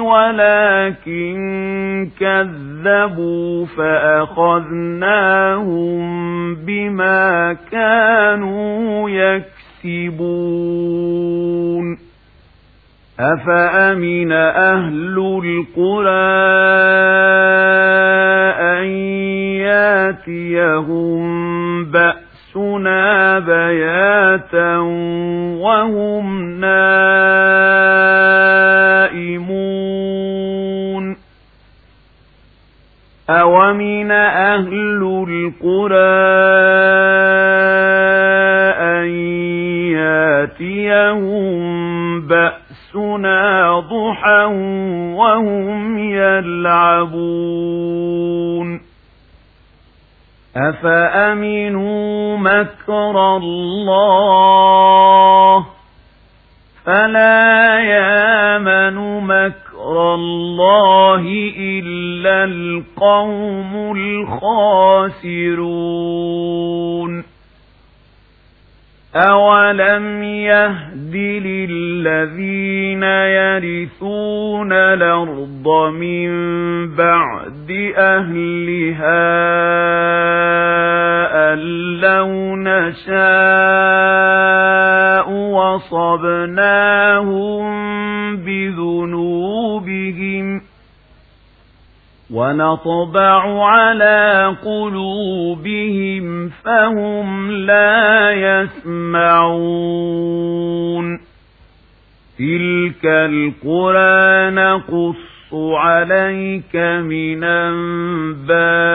ولكن كذبوا فأخذناهم بما كانوا يكسبون. أفأمن أهل القرى أن ياتيهم بأسنا بياتا وهم نائمون أومن أهل القرى أن ياتيهم بأسنا ضحى وهم يلعبون أفأمنوا مكر الله فلا يامن مكر الله إلا القوم الخاسرون. أولم يهد للذين يرثون الأرض من بعد أهلها أن لو نشاء وصبناهم بذنوبهم ونطبع على قلوبهم فهم لا يسمعون تلك القرى نقص عليك من أنبائها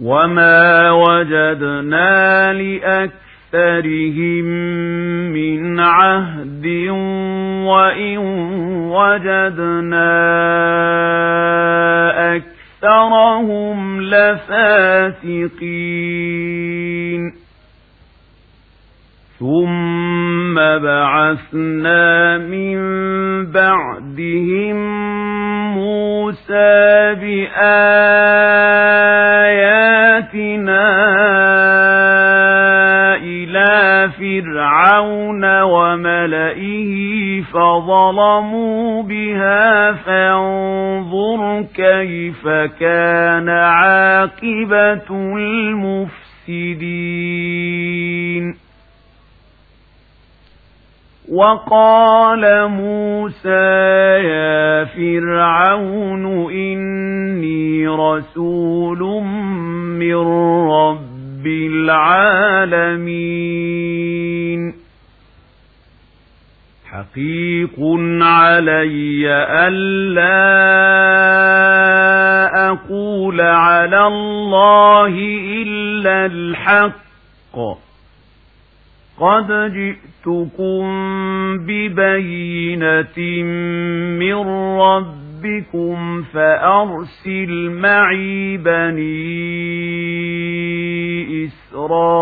وما وجدنا لأكثر أكثرهم من عهد وإن وجدنا أكثرهم لفاسقين ثم بعثنا من بعدهم موسى بآياتنا فرعون وملئه فظلموا بها فانظر كيف كان عاقبة المفسدين. وقال موسى يا فرعون إني رسول من رب العالمين. حقيق علي ألا أقول على الله إلا الحق. قد جئتكم ببينة من ربكم فأرسل معي بني إسرائيل